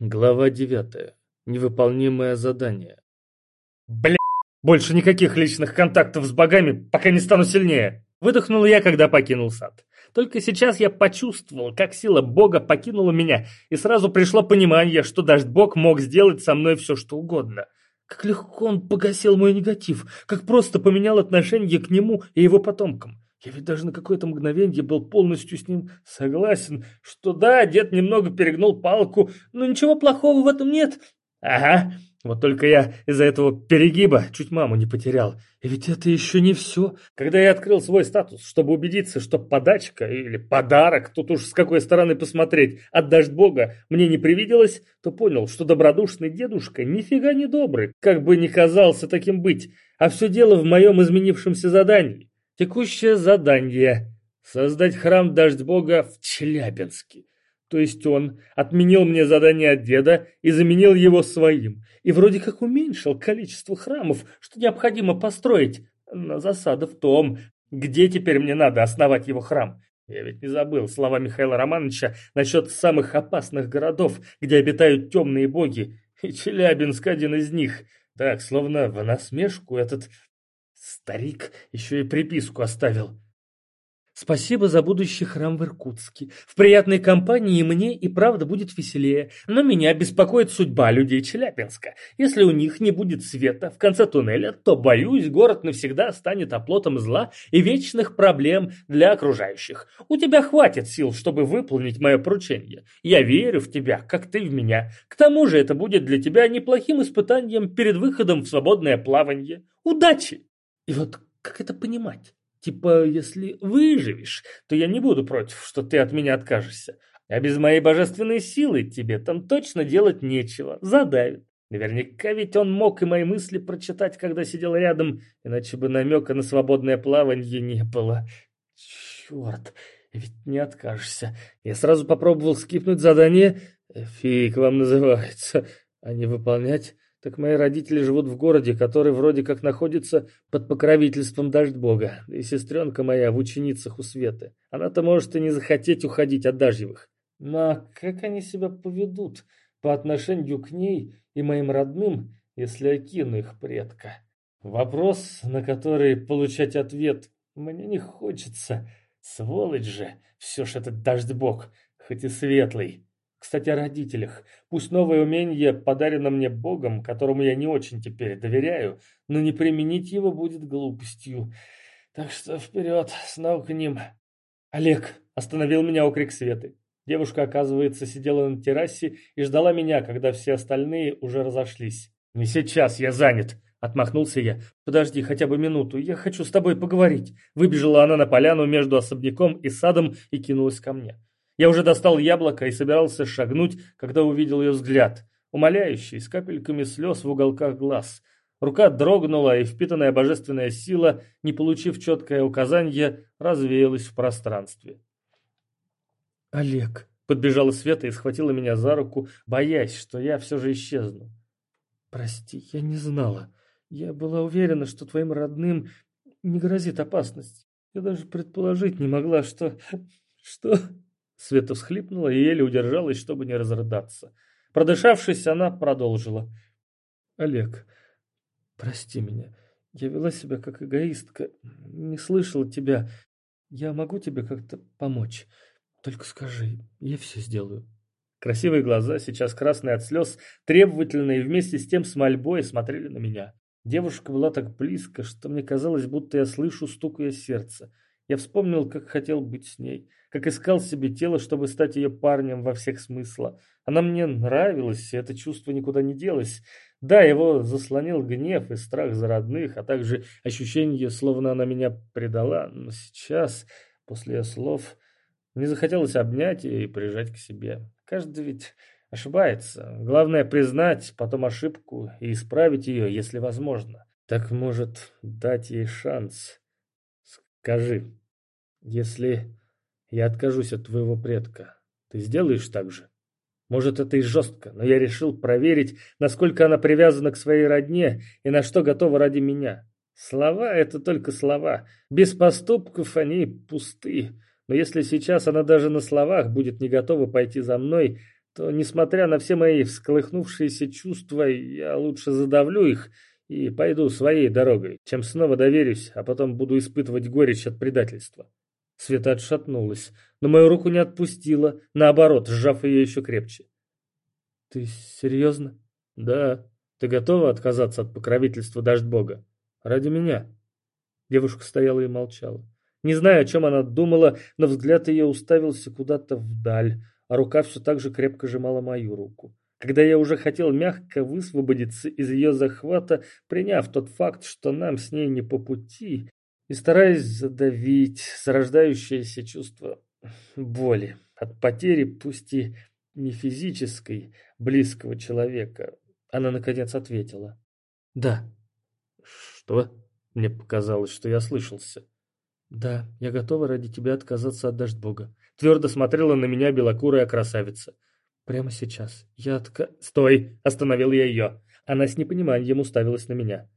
Глава девятая. Невыполнимое задание. Бля, больше никаких личных контактов с богами, пока не стану сильнее. Выдохнул я, когда покинул сад. Только сейчас я почувствовал, как сила бога покинула меня, и сразу пришло понимание, что даже бог мог сделать со мной все, что угодно. Как легко он погасил мой негатив, как просто поменял отношение к нему и его потомкам. Я ведь даже на какое-то мгновение был полностью с ним согласен, что да, дед немного перегнул палку, но ничего плохого в этом нет. Ага, вот только я из-за этого перегиба чуть маму не потерял. И ведь это еще не все. Когда я открыл свой статус, чтобы убедиться, что подачка или подарок, тут уж с какой стороны посмотреть, от дождь бога мне не привиделось, то понял, что добродушный дедушка нифига не добрый, как бы ни казался таким быть, а все дело в моем изменившемся задании. Текущее задание – создать храм Дождь Бога в Челябинске. То есть он отменил мне задание от деда и заменил его своим. И вроде как уменьшил количество храмов, что необходимо построить. Но засада в том, где теперь мне надо основать его храм. Я ведь не забыл слова Михаила Романовича насчет самых опасных городов, где обитают темные боги. И Челябинск один из них. Так, словно в насмешку этот Старик еще и приписку оставил. Спасибо за будущий храм в Иркутске. В приятной компании мне и правда будет веселее. Но меня беспокоит судьба людей Челябинска. Если у них не будет света в конце туннеля, то, боюсь, город навсегда станет оплотом зла и вечных проблем для окружающих. У тебя хватит сил, чтобы выполнить мое поручение. Я верю в тебя, как ты в меня. К тому же это будет для тебя неплохим испытанием перед выходом в свободное плавание. Удачи! И вот как это понимать? Типа, если выживешь, то я не буду против, что ты от меня откажешься. А без моей божественной силы тебе там точно делать нечего. Задавит. Наверняка ведь он мог и мои мысли прочитать, когда сидел рядом, иначе бы намека на свободное плавание не было. Черт, ведь не откажешься. Я сразу попробовал скипнуть задание. Фиг вам называется. А не выполнять так мои родители живут в городе, который вроде как находится под покровительством дождь бога. И сестренка моя в ученицах у Светы. Она-то может и не захотеть уходить от дождевых. Но как они себя поведут по отношению к ней и моим родным, если я кину их предка? Вопрос, на который получать ответ мне не хочется. Сволочь же, все ж этот дождь бог, хоть и светлый. Кстати, о родителях. Пусть новое умение подарено мне Богом, которому я не очень теперь доверяю, но не применить его будет глупостью. Так что вперед, снова к ним. Олег, остановил меня окрик Светы. Девушка, оказывается, сидела на террасе и ждала меня, когда все остальные уже разошлись. «Не сейчас, я занят», — отмахнулся я. «Подожди хотя бы минуту, я хочу с тобой поговорить». Выбежала она на поляну между особняком и садом и кинулась ко мне. Я уже достал яблоко и собирался шагнуть, когда увидел ее взгляд, умоляющий, с капельками слез в уголках глаз. Рука дрогнула, и впитанная божественная сила, не получив четкое указание, развеялась в пространстве. «Олег!» — подбежала Света и схватила меня за руку, боясь, что я все же исчезну. «Прости, я не знала. Я была уверена, что твоим родным не грозит опасность. Я даже предположить не могла, что... что...» Света всхлипнула и еле удержалась, чтобы не разрыдаться. Продышавшись, она продолжила. «Олег, прости меня. Я вела себя как эгоистка, не слышала тебя. Я могу тебе как-то помочь? Только скажи, я все сделаю». Красивые глаза, сейчас красные от слез, требовательные вместе с тем с мольбой смотрели на меня. Девушка была так близко, что мне казалось, будто я слышу стук ее сердца. Я вспомнил, как хотел быть с ней, как искал себе тело, чтобы стать ее парнем во всех смыслах. Она мне нравилась, и это чувство никуда не делось. Да, его заслонил гнев и страх за родных, а также ощущение, словно она меня предала. Но сейчас, после ее слов, мне захотелось обнять ее и прижать к себе. Каждый ведь ошибается. Главное признать потом ошибку и исправить ее, если возможно. Так может дать ей шанс. Скажи, если я откажусь от твоего предка, ты сделаешь так же? Может, это и жестко, но я решил проверить, насколько она привязана к своей родне и на что готова ради меня. Слова — это только слова. Без поступков они пусты. Но если сейчас она даже на словах будет не готова пойти за мной, то, несмотря на все мои всколыхнувшиеся чувства, я лучше задавлю их и пойду своей дорогой, чем снова доверюсь, а потом буду испытывать горечь от предательства. Света отшатнулась, но мою руку не отпустила, наоборот, сжав ее еще крепче. «Ты серьезно?» «Да. Ты готова отказаться от покровительства дождь Бога? Ради меня?» Девушка стояла и молчала. Не знаю, о чем она думала, но взгляд ее уставился куда-то вдаль, а рука все так же крепко сжимала мою руку. Когда я уже хотел мягко высвободиться из ее захвата, приняв тот факт, что нам с ней не по пути, и стараясь задавить зарождающееся чувство боли от потери, пусть и не физической, близкого человека, она наконец ответила. «Да». «Что?» Мне показалось, что я слышался. «Да, я готова ради тебя отказаться от дождь Бога». Твердо смотрела на меня белокурая красавица. «Прямо сейчас. Я отка...» «Стой!» – остановил я ее. Она с непониманием уставилась на меня.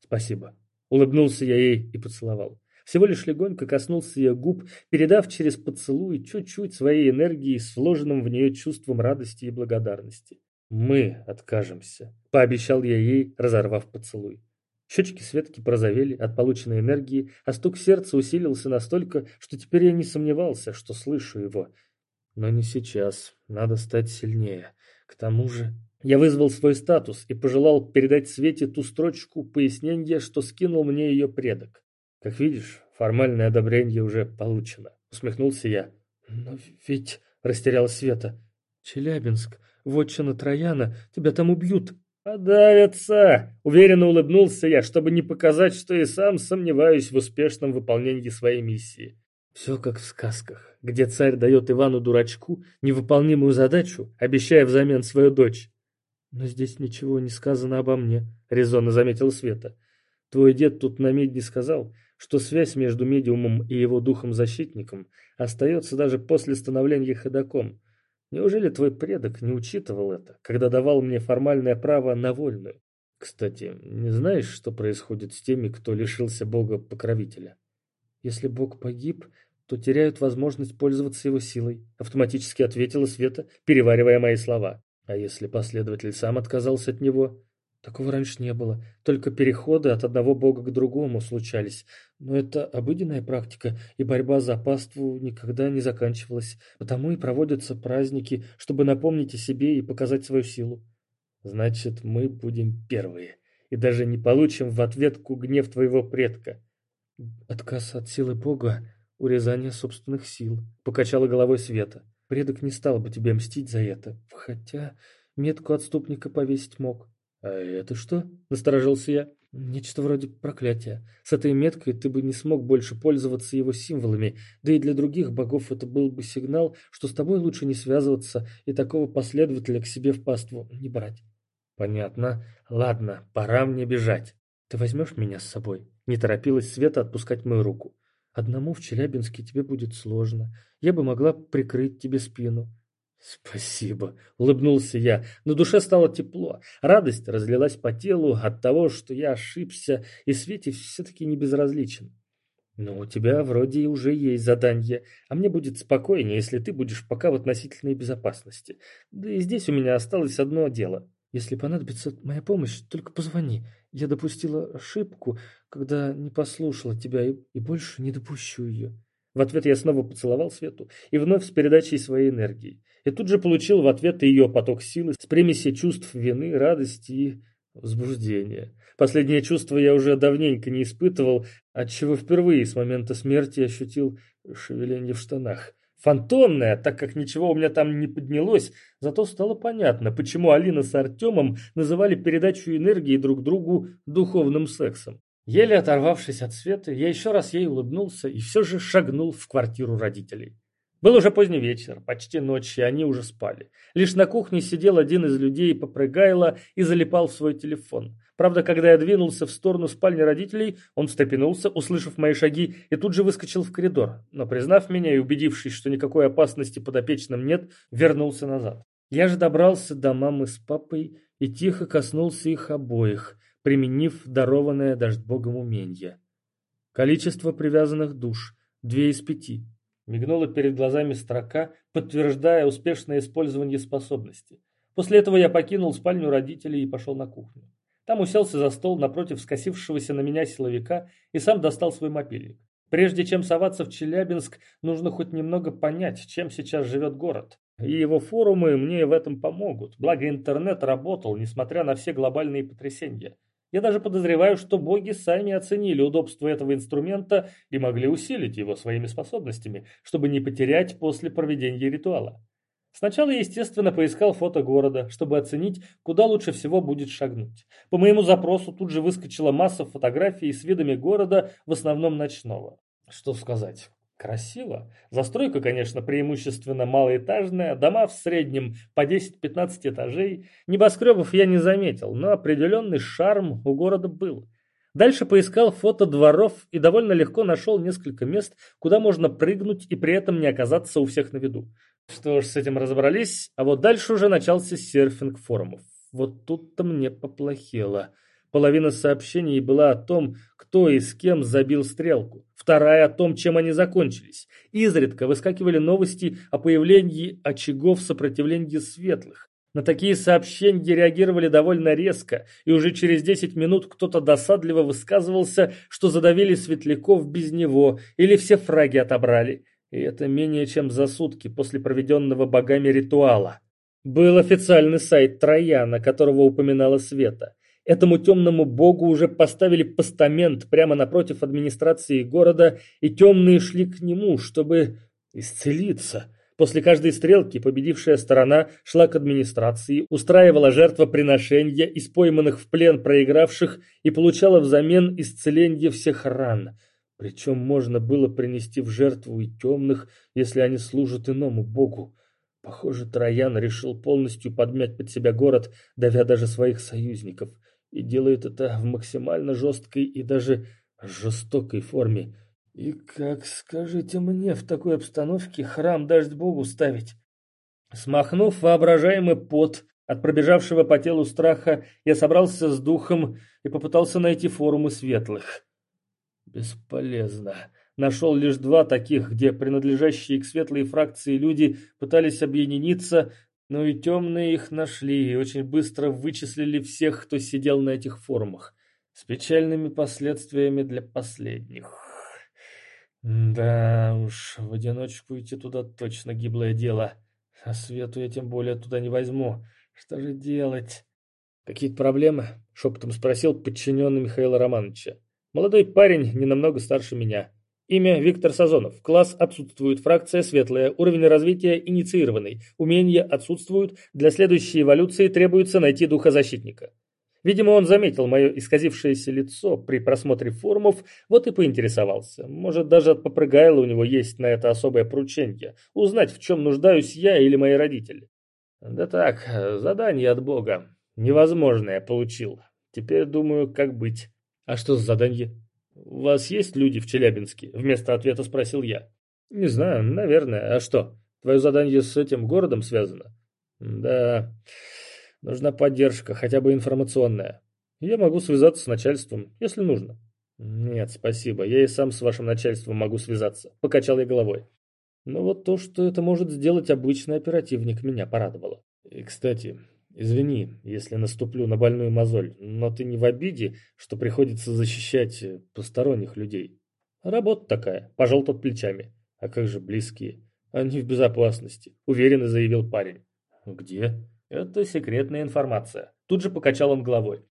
«Спасибо». Улыбнулся я ей и поцеловал. Всего лишь легонько коснулся ее губ, передав через поцелуй чуть-чуть своей энергии с вложенным в нее чувством радости и благодарности. «Мы откажемся», – пообещал я ей, разорвав поцелуй. Щечки Светки порозовели от полученной энергии, а стук сердца усилился настолько, что теперь я не сомневался, что слышу его. Но не сейчас. Надо стать сильнее. К тому же... Я вызвал свой статус и пожелал передать Свете ту строчку пояснения, что скинул мне ее предок. Как видишь, формальное одобрение уже получено. Усмехнулся я. Но ведь... Растерял Света. Челябинск, вотчина Трояна, тебя там убьют. «Подавятся!» — уверенно улыбнулся я, чтобы не показать, что и сам сомневаюсь в успешном выполнении своей миссии. Все как в сказках, где царь дает Ивану-дурачку невыполнимую задачу, обещая взамен свою дочь. «Но здесь ничего не сказано обо мне», — резонно заметил Света. «Твой дед тут на медне сказал, что связь между медиумом и его духом-защитником остается даже после становления ходоком. Неужели твой предок не учитывал это, когда давал мне формальное право на вольную? Кстати, не знаешь, что происходит с теми, кто лишился бога-покровителя? Если бог погиб, то теряют возможность пользоваться его силой, автоматически ответила Света, переваривая мои слова. А если последователь сам отказался от него, Такого раньше не было. Только переходы от одного бога к другому случались. Но это обыденная практика, и борьба за паству никогда не заканчивалась. Потому и проводятся праздники, чтобы напомнить о себе и показать свою силу. Значит, мы будем первые. И даже не получим в ответку гнев твоего предка. Отказ от силы бога, урезание собственных сил. Покачала головой Света. Предок не стал бы тебе мстить за это. Хотя метку отступника повесить мог. «А это что?» – насторожился я. «Нечто вроде проклятия. С этой меткой ты бы не смог больше пользоваться его символами, да и для других богов это был бы сигнал, что с тобой лучше не связываться и такого последователя к себе в паству не брать». «Понятно. Ладно, пора мне бежать. Ты возьмешь меня с собой?» Не торопилась Света отпускать мою руку. «Одному в Челябинске тебе будет сложно. Я бы могла прикрыть тебе спину. «Спасибо», — улыбнулся я. На душе стало тепло. Радость разлилась по телу от того, что я ошибся, и Свете все-таки не безразличен. «Но у тебя вроде и уже есть задание, а мне будет спокойнее, если ты будешь пока в относительной безопасности. Да и здесь у меня осталось одно дело. Если понадобится моя помощь, только позвони. Я допустила ошибку, когда не послушала тебя, и, и больше не допущу ее». В ответ я снова поцеловал Свету и вновь с передачей своей энергии. И тут же получил в ответ ее поток силы с примесью чувств вины, радости и возбуждения. Последнее чувство я уже давненько не испытывал, отчего впервые с момента смерти ощутил шевеление в штанах. Фантомное, так как ничего у меня там не поднялось, зато стало понятно, почему Алина с Артемом называли передачу энергии друг другу духовным сексом. Еле оторвавшись от света, я еще раз ей улыбнулся и все же шагнул в квартиру родителей. Был уже поздний вечер, почти ночь, и они уже спали. Лишь на кухне сидел один из людей попрыгайло и залипал в свой телефон. Правда, когда я двинулся в сторону спальни родителей, он встрепенулся, услышав мои шаги, и тут же выскочил в коридор. Но, признав меня и убедившись, что никакой опасности подопечным нет, вернулся назад. Я же добрался до мамы с папой и тихо коснулся их обоих – применив дарованное дождь богом уменье. Количество привязанных душ – две из пяти. Мигнула перед глазами строка, подтверждая успешное использование способности. После этого я покинул спальню родителей и пошел на кухню. Там уселся за стол напротив скосившегося на меня силовика и сам достал свой мобильник. Прежде чем соваться в Челябинск, нужно хоть немного понять, чем сейчас живет город. И его форумы мне в этом помогут. Благо интернет работал, несмотря на все глобальные потрясения. Я даже подозреваю, что боги сами оценили удобство этого инструмента и могли усилить его своими способностями, чтобы не потерять после проведения ритуала. Сначала я, естественно, поискал фото города, чтобы оценить, куда лучше всего будет шагнуть. По моему запросу тут же выскочила масса фотографий с видами города, в основном ночного. Что сказать? Красиво. Застройка, конечно, преимущественно малоэтажная, дома в среднем по 10-15 этажей. Небоскребов я не заметил, но определенный шарм у города был. Дальше поискал фото дворов и довольно легко нашел несколько мест, куда можно прыгнуть и при этом не оказаться у всех на виду. Что ж, с этим разобрались, а вот дальше уже начался серфинг форумов. Вот тут-то мне поплохело. Половина сообщений была о том, кто и с кем забил стрелку. Вторая о том, чем они закончились. Изредка выскакивали новости о появлении очагов сопротивления светлых. На такие сообщения реагировали довольно резко, и уже через 10 минут кто-то досадливо высказывался, что задавили светляков без него или все фраги отобрали. И это менее чем за сутки после проведенного богами ритуала. Был официальный сайт Трояна, которого упоминала Света. Этому темному богу уже поставили постамент прямо напротив администрации города, и темные шли к нему, чтобы исцелиться. После каждой стрелки победившая сторона шла к администрации, устраивала жертвоприношения из пойманных в плен проигравших и получала взамен исцеление всех ран. Причем можно было принести в жертву и темных, если они служат иному богу. Похоже, Троян решил полностью подмять под себя город, давя даже своих союзников. И делает это в максимально жесткой и даже жестокой форме. И как, скажите мне, в такой обстановке храм даст богу ставить? Смахнув воображаемый пот от пробежавшего по телу страха, я собрался с духом и попытался найти форумы светлых. Бесполезно. Нашел лишь два таких, где принадлежащие к светлой фракции люди пытались объединиться, но и темные их нашли и очень быстро вычислили всех, кто сидел на этих форумах, с печальными последствиями для последних. Да уж, в одиночку идти туда точно гиблое дело. А Свету я тем более туда не возьму. Что же делать? Какие-то проблемы? Шепотом спросил подчиненный Михаила Романовича. Молодой парень, не намного старше меня. Имя Виктор Сазонов. Класс отсутствует. Фракция светлая. Уровень развития инициированный. Умения отсутствуют. Для следующей эволюции требуется найти духозащитника. Видимо, он заметил мое исказившееся лицо при просмотре форумов, вот и поинтересовался. Может, даже от попрыгайла у него есть на это особое поручение. Узнать, в чем нуждаюсь я или мои родители. Да так, задание от Бога. Невозможное получил. Теперь думаю, как быть. «А что за задание?» «У вас есть люди в Челябинске?» Вместо ответа спросил я. «Не знаю, наверное. А что, твое задание с этим городом связано?» «Да, нужна поддержка, хотя бы информационная. Я могу связаться с начальством, если нужно». «Нет, спасибо, я и сам с вашим начальством могу связаться», — покачал я головой. Но вот то, что это может сделать обычный оперативник, меня порадовало. И, кстати, Извини, если наступлю на больную мозоль, но ты не в обиде, что приходится защищать э, посторонних людей. Работа такая, пожал тот плечами. А как же близкие? Они в безопасности, уверенно заявил парень. Где? Это секретная информация. Тут же покачал он головой.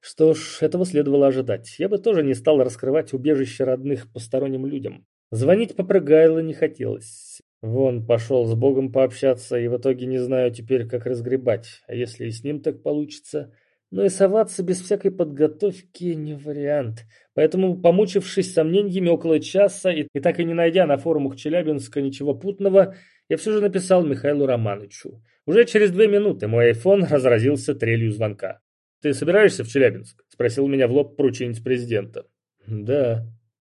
Что ж, этого следовало ожидать. Я бы тоже не стал раскрывать убежище родных посторонним людям. Звонить попрыгайло не хотелось. Вон, пошел с Богом пообщаться, и в итоге не знаю теперь, как разгребать. А если и с ним так получится? Но и соваться без всякой подготовки не вариант. Поэтому, помучившись сомнениями около часа и, и так и не найдя на форумах Челябинска ничего путного, я все же написал Михаилу Романовичу. Уже через две минуты мой айфон разразился трелью звонка. «Ты собираешься в Челябинск?» – спросил меня в лоб порученец президента. «Да».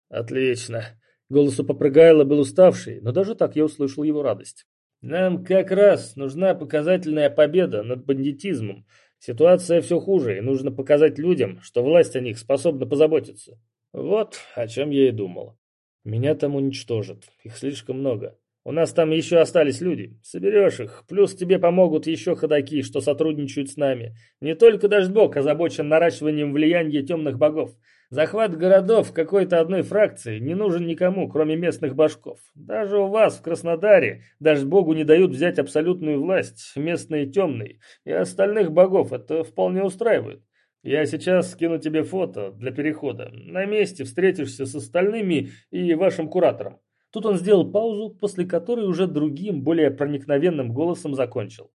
«Отлично. Голос у Попрыгайла был уставший, но даже так я услышал его радость. «Нам как раз нужна показательная победа над бандитизмом. Ситуация все хуже, и нужно показать людям, что власть о них способна позаботиться». Вот о чем я и думал. Меня там уничтожат. Их слишком много. У нас там еще остались люди. Соберешь их. Плюс тебе помогут еще ходаки, что сотрудничают с нами. Не только Дождьбог озабочен наращиванием влияния темных богов. Захват городов какой-то одной фракции не нужен никому, кроме местных башков. Даже у вас в Краснодаре Дождьбогу не дают взять абсолютную власть, местные темные, и остальных богов это вполне устраивает. Я сейчас скину тебе фото для перехода. На месте встретишься с остальными и вашим куратором. Тут он сделал паузу, после которой уже другим, более проникновенным голосом закончил.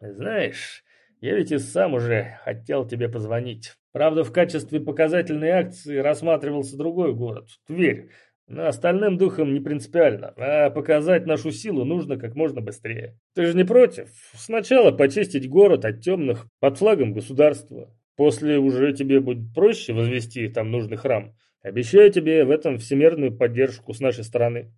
«Знаешь, я ведь и сам уже хотел тебе позвонить. Правда, в качестве показательной акции рассматривался другой город – Тверь. Но остальным духом не принципиально, а показать нашу силу нужно как можно быстрее. Ты же не против? Сначала почистить город от темных под флагом государства. После уже тебе будет проще возвести там нужный храм. Обещаю тебе в этом всемирную поддержку с нашей стороны.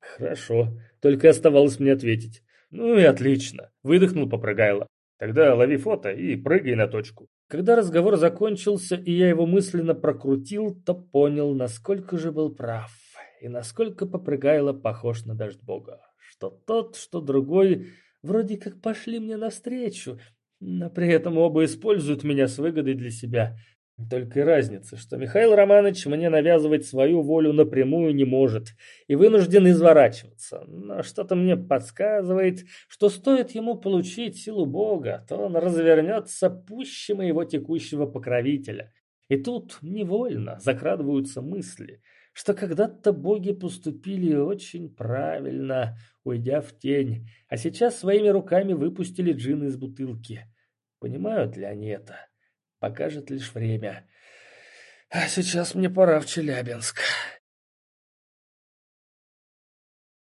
Хорошо, только оставалось мне ответить. Ну и отлично, выдохнул Попрыгайло. Тогда лови фото и прыгай на точку. Когда разговор закончился, и я его мысленно прокрутил, то понял, насколько же был прав, и насколько Попрыгайло похож на дождь бога. Что тот, что другой вроде как пошли мне навстречу, но при этом оба используют меня с выгодой для себя. Только и разница, что Михаил Романович мне навязывать свою волю напрямую не может и вынужден изворачиваться. Но что-то мне подсказывает, что стоит ему получить силу Бога, то он развернется пуще моего текущего покровителя. И тут невольно закрадываются мысли, что когда-то боги поступили очень правильно, уйдя в тень, а сейчас своими руками выпустили джин из бутылки. Понимают ли они это? Покажет лишь время. А сейчас мне пора в Челябинск.